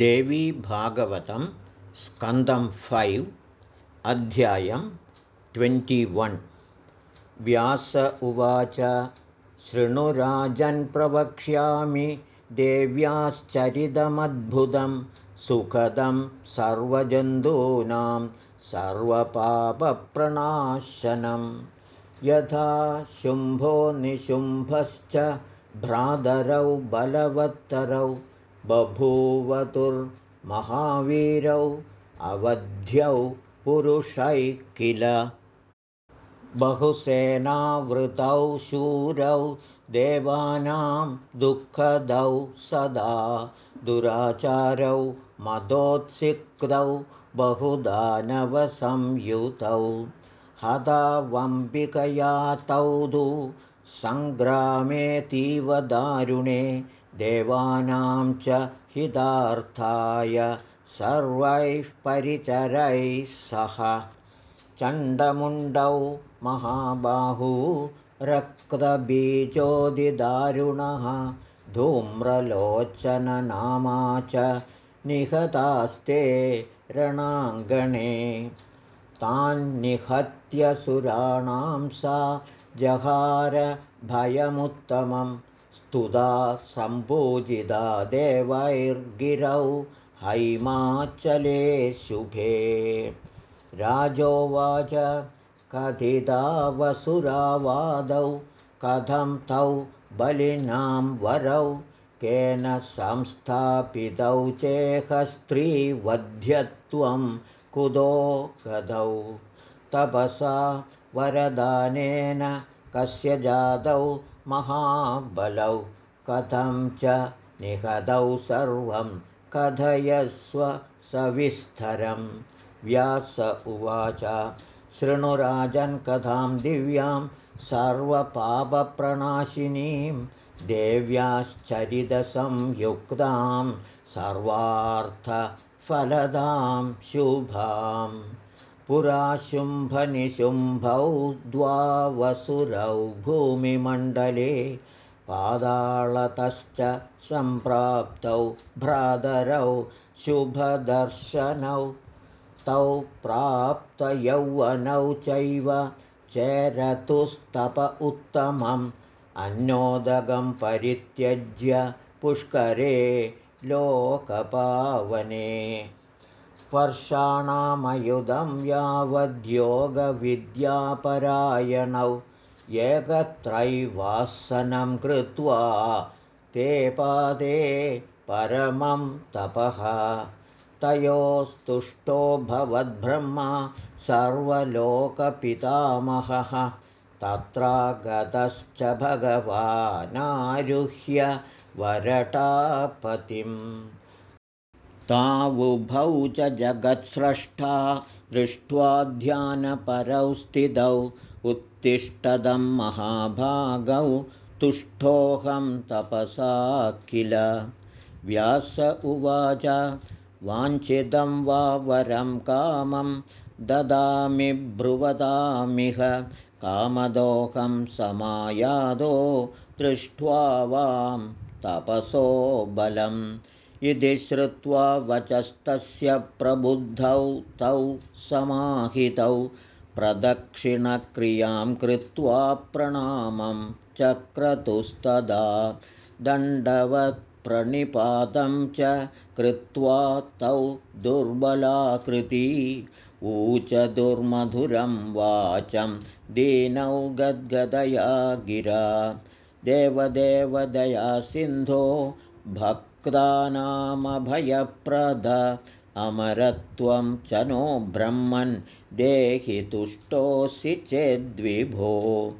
देवीभागवतं स्कन्दं फैव् अध्यायं ट्वेण्टिवन् व्यास उवाच शृणुराजन्प्रवक्ष्यामि देव्याश्चरितमद्भुतं सुखदं सर्वजन्तूनां सर्वपापप्रणाशनं यथा शुम्भो निशुम्भश्च भ्रातरौ बलवत्तरौ बभूवतुर्महावीरौ अवध्यौ पुरुषैः किल? बहुसेनावृतौ शूरौ देवानां दुःखदौ सदा दुराचारौ मदोत्सिक्तौ बहुदानवसंयुतौ हतावम्बिकया तौ दु सङ्ग्रामेऽतीवदारुणे देवानां च हितार्थाय सर्वैः परिचरैः सह। चण्डमुण्डौ महाबाहू रक्तबीजोदिदारुणः धूम्रलोचननामा च निहतास्ते रणाङ्गणे। तान्निहत्यसुराणां सा जहारभयमुत्तमम् स्तुता सम्पूजिता देवैर्गिरौ हैमाचले शुभे राजोवाच कथितावसुरावादौ कथं तौ बलिनां वरौ केन संस्थापितौ चेहस्त्रीवध्यत्वं कुतो गतौ तपसा वरदानेन कस्य जातौ महाबलौ कथं च निहतौ सर्वं कथयस्व सविस्तरं। व्यास उवाच शृणुराजन् कथां दिव्यां सर्वपापप्रणाशिनीं देव्याश्चरितसंयुक्तां सर्वार्थफलदां शुभाम् पुरा शुम्भनिशुम्भौ द्वावसुरौ भूमिमण्डले पादाळतश्च सम्प्राप्तौ भ्रातरौ शुभदर्शनौ तौ प्राप्तयौवनौ चैव चेरतुस्तप उत्तमम् अन्योदगं परित्यज्य पुष्करे लोकपावने वर्षाणामयुधं यावद्योगविद्यापरायणौ एकत्रैवासनं कृत्वा ते पादे परमं तपः। तयोस्तुष्टो भवद्ब्रह्मा सर्वलोकपितामहः। तत्रागतश्च भगवानारुह्य वरटापतिम् तावुभौ च जगत्स्रष्टा दृष्ट्वा ध्यानपरौ स्थितौ उत्तिष्ठदं महाभागौ तुष्टोऽहं तपसा किल? व्यास उवाच वाञ्छितं वा वरं कामं ददामि ब्रुवदामिह कामदोहं समायादो दृष्ट्वा वां तपसो बलम् इति श्रुत्वा वचस्तस्य प्रबुद्धौ तौ समाहितौ प्रदक्षिणक्रियां कृत्वा प्रणामं चक्रतुस्तदा दण्डवत्प्रणिपातं च कृत्वा तौ दुर्बलाकृती ऊच दुर्मधुरं वाचं दीनौ गद्गदया गिरा देवदेवदया सिन्धो भक् क्तानामभयप्रद अमरत्वं च नो ब्रह्मन् देहि तुष्टोऽसि चेद्विभो।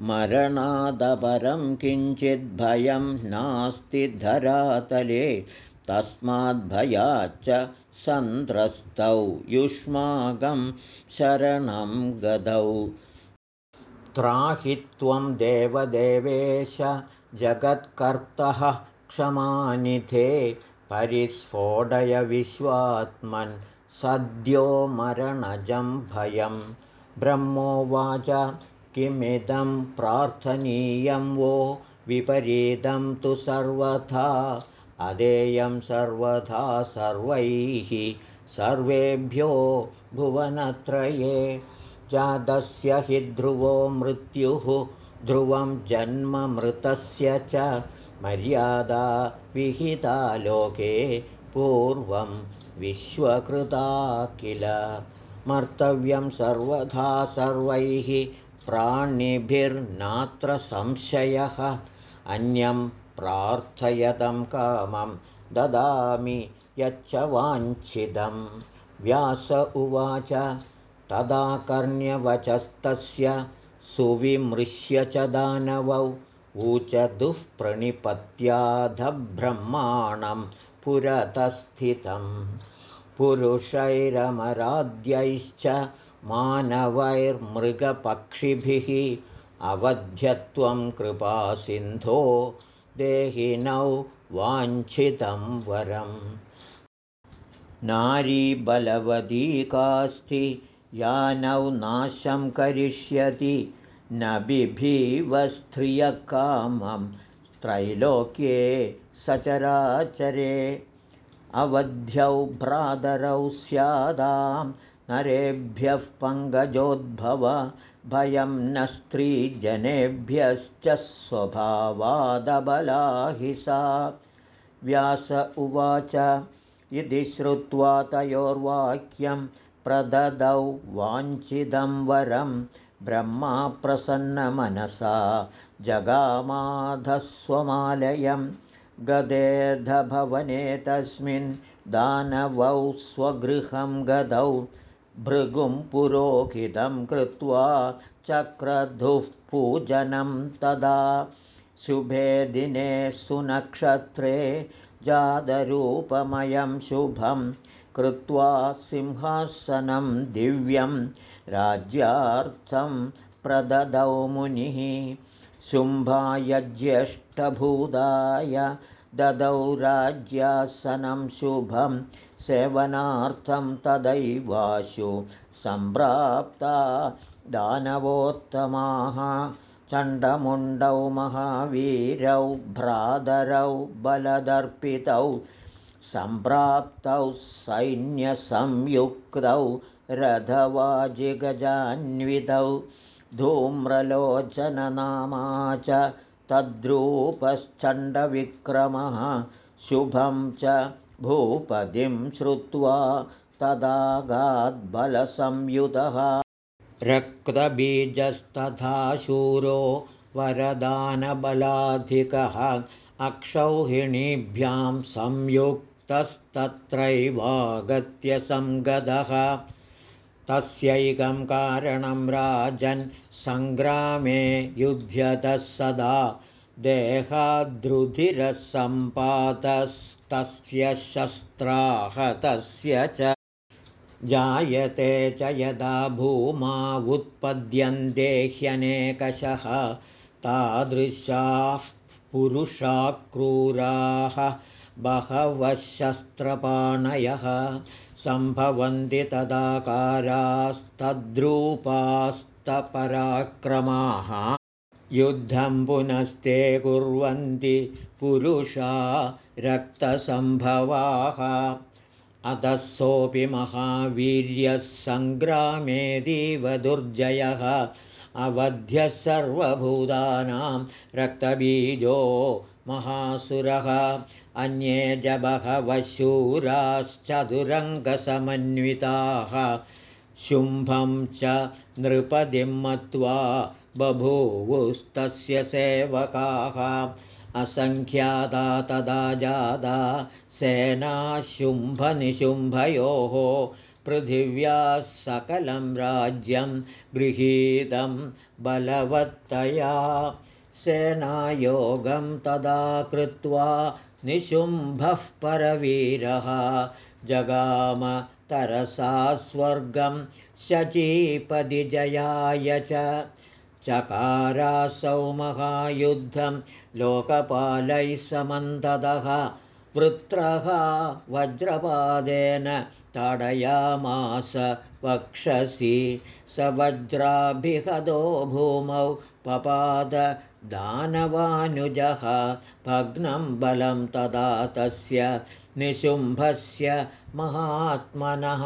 मरणादपरं किञ्चिद्भयं नास्ति धरातले। तस्माद्भयाच्च सन्त्रस्तौ युष्माकं शरणं गतौ त्राहित्वं देवदेवेश जगत्कर्तः क्षमानिधे परिस्फोटय विश्वात्मन्। सद्यो मरणजं भयं। ब्रह्मोवाच किमिदं प्रार्थनीयं वो? विपरीतं तु सर्वथा। अदेयं सर्वथा सर्वैः। सर्वेभ्यो भुवनत्रये। जातस्य हि ध्रुवो मृत्युः। ध्रुवं जन्ममृतस्य च मर्यादा विहिता लोके पूर्वं विश्वकृता किल। मर्तव्यं सर्वथा सर्वैः प्राणिभिर्नात्र संशयः। अन्यं प्रार्थयतं कामं ददामि यच्च वाञ्छिदं व्यास उवाच तदा कर्ण्यवचस्तस्य सुविमृश्य च दानवौ ऊच दुःप्रणिपत्याधब्रह्माणं पुरतस्थितं पुरुषैरमराद्यैश्च मानवैर्मृगपक्षिभिः अवध्यत्वं कृपासिन्धो देहिनौ वाञ्छितं वरम्। नारी कास्ति यानौ नाशं करिष्यति न बिभीवस्त्रियकामं त्रैलोक्ये सचराचरे अवध्यौ भ्रातरौ स्यादां नरेभ्यः पङ्कजोद्भव भयं न स्त्रीजनेभ्यश्च स्वभावादबलाहि सा। व्यास उवाच इति श्रुत्वा तयोर्वाक्यं प्रददौ वाञ्छिदं वरं ब्रह्मा प्रसन्नमनसा जगामाधस्वमालयं गदेधभवने तस्मिन् दानवौ स्वगृहं गदौ भृगुं पुरोहितं कृत्वा चक्रधुः पूजनं तदा। शुभे दिने सुनक्षत्रे जातरूपमयं शुभं कृत्वा सिंहासनं दिव्यं राज्यार्थं प्रददौ मुनिः। शुम्भाय ज्येष्ठभूताय ददौ राज्यासनं शुभं सेवनार्थं तदैवाशु सम्प्राप्ता दानवोत्तमाः। चण्डमुण्डौ महावीरौ भ्रातरौ बलदर्पितौ सम्प्राप्तौ सैन्यसंयुक्तौ रथवाजिगजान्वितौ धूम्रलोचननामा च तद्रूपश्चण्डविक्रमः शुभं च भूपतिं श्रुत्वा तदागाद्बलसंयुतः। रक्तबीजस्तथा शूरो वरदानबलाधिकः अक्षौहिणीभ्यां संयुक्तस्तत्रैवागत्य संगतः तस्यैकं कारणं राजन् सङ्ग्रामे युध्यतः सदा देहाद्रुधिरसम्पातस्तस्य शस्त्राहतस्य च जायते च यदा भूमा उत्पद्यन्ते ह्यनेकशः तादृशाः पुरुषाक्रूराः बहवः शस्त्रपाणयः सम्भवन्ति तदाकारास्तद्रूपास्तपराक्रमाः। युद्धं पुनस्ते कुर्वन्ति पुरुषा रक्तसम्भवाः। अतः सोऽपि महावीर्यः सङ्ग्रामेदीव दुर्जयः। अवध्यः सर्वभूतानां रक्तबीजो महासुरः अन्ये च बहवः शूराश्चतुरङ्गसमन्विताः शुम्भं च नृपतिं मत्वा बभूवुस्तस्य सेवकाः। असङ्ख्याता तदा जादा सेनाशुम्भनिशुम्भयोः पृथिव्याः सकलं राज्यं गृहीतं बलवत्तया। सेनायोगं तदा कृत्वा निशुम्भः परवीरः। जगाम तरसा स्वर्गं शचीपदिजयाय च। चकारासौ महायुद्धं लोकपालैः समन्ततः। वृत्रः वज्रपादेन ताडयामास वक्षसि स वज्राभिहदो भूमौ पपाद दानवानुजः भग्नं बलं तदा तस्य निशुम्भस्य महात्मनः।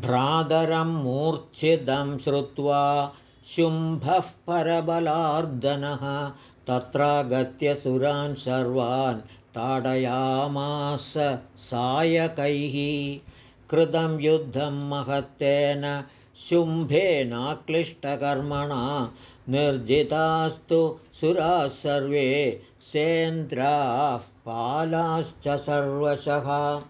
भ्रातरं मूर्च्छिदं श्रुत्वा शुम्भः परबलार्दनः तत्रागत्य सुरान् सर्वान् ताडयामास सायकैः कृतं युद्धं महत्तेन शुम्भेनाक्लिष्टकर्मणा निर्जितास्तु सुराः सर्वे सेन्द्राः पालाश्च सर्वशः।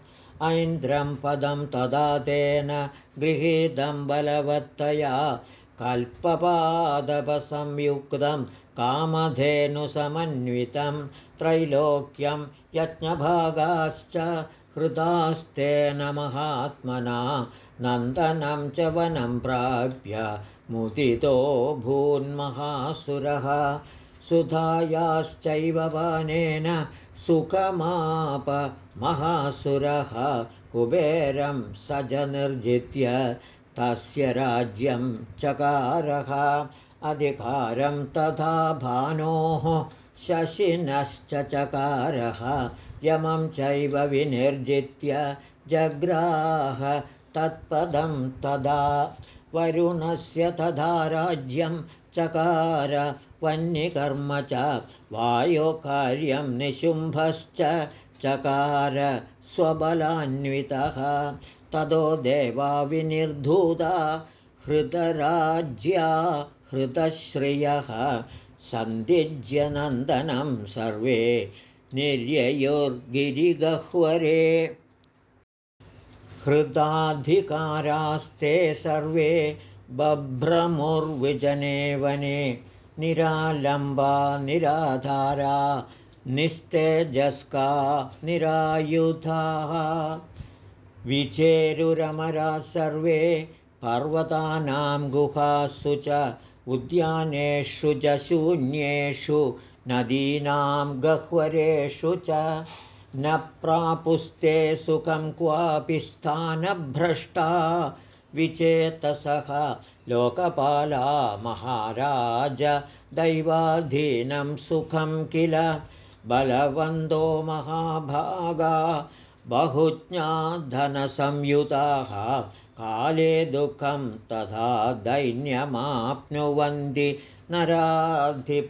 ऐन्द्रं पदं तदा तेन गृहीतं बलवत्तया कल्पपादपसंयुक्तं कामधेनुसमन्वितं त्रैलोक्यं यज्ञभागाश्च हृदास्तेन महात्मना नन्दनं च वनं प्राप्य मुदितो भून्महासुरः। सुधायाश्चैव वानेन सुखमाप महासुरः। कुबेरं सजनिर्जित्य तस्य राज्यं चकारः। अधिकारं तथा भानोः शशिनश्च चकारः यमं चैव विनिर्जित्य जग्राह तत्पदं तदा वरुणस्य तथा राज्यं चकार वह्निकर्म च वायोकार्यं निशुम्भश्च चकार स्वबलान्वितः। ततो देवा विनिर्धूता हृतराज्या हृतश्रियः। सन्धिज्यनन्दनं सर्वे निर्ययोर्गिरिगह्वरे। हृदाधिकारास्ते सर्वे बभ्रमुर्विजने वने निरालम्बा निराधारा निस्तेजस्का निरायुधाः। विचेरुरमरा सर्वे पर्वतानां गुहासु च उद्यानेषु च शून्येषु नदीनां गह्वरेषु च न प्रापुस्ते सुखं क्वापि स्थानभ्रष्टा विचेतसः लोकपाला महाराज दैवाधीनं सुखं किल? बलवन्दो महाभागा बहुज्ञाधनसंयुताः काले दुःखं तथा दैन्यमाप्नुवन्ति नराधिप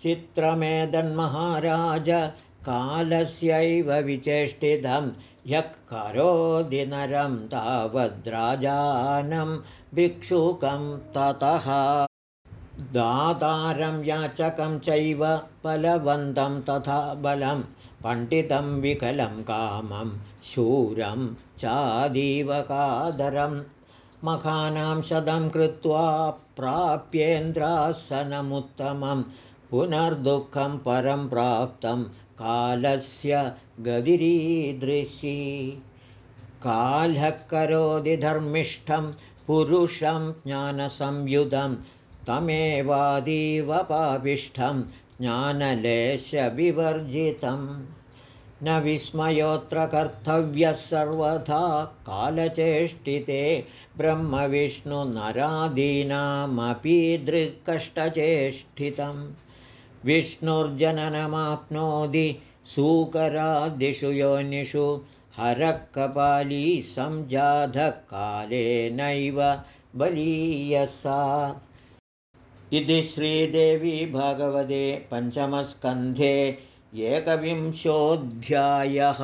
चित्रमेदन्महाराज कालस्यैव विचेष्टितं ह्यः करोति नरं तावद्राजानं भिक्षुकं ततः। दातारं याचकं चैव बलवन्तं तथा बलं पण्डितं विकलं कामं शूरं चादीवकादरं। मखानां शतं कृत्वा प्राप्येन्द्रासनमुत्तमं पुनर्दुःखं परं प्राप्तं कालस्य गदिरीदृशी। कालः करोति धर्मिष्ठं पुरुषं ज्ञानसंयुधम् तमेवादीव पापिष्ठं ज्ञानलेशविवर्जितं। न विस्मयोऽत्र कर्तव्यः सर्वथा कालचेष्टिते ब्रह्मविष्णुनरादीनामपि दृक्कष्टचेष्टितं विष्णुर्जननमाप्नोति सूकरादिषु योनिषु हरकपाली सञ्जातकालेनैव बलीयसा इति श्रीदेवी भगवते पञ्चमस्कन्धे एकविंशोऽध्यायः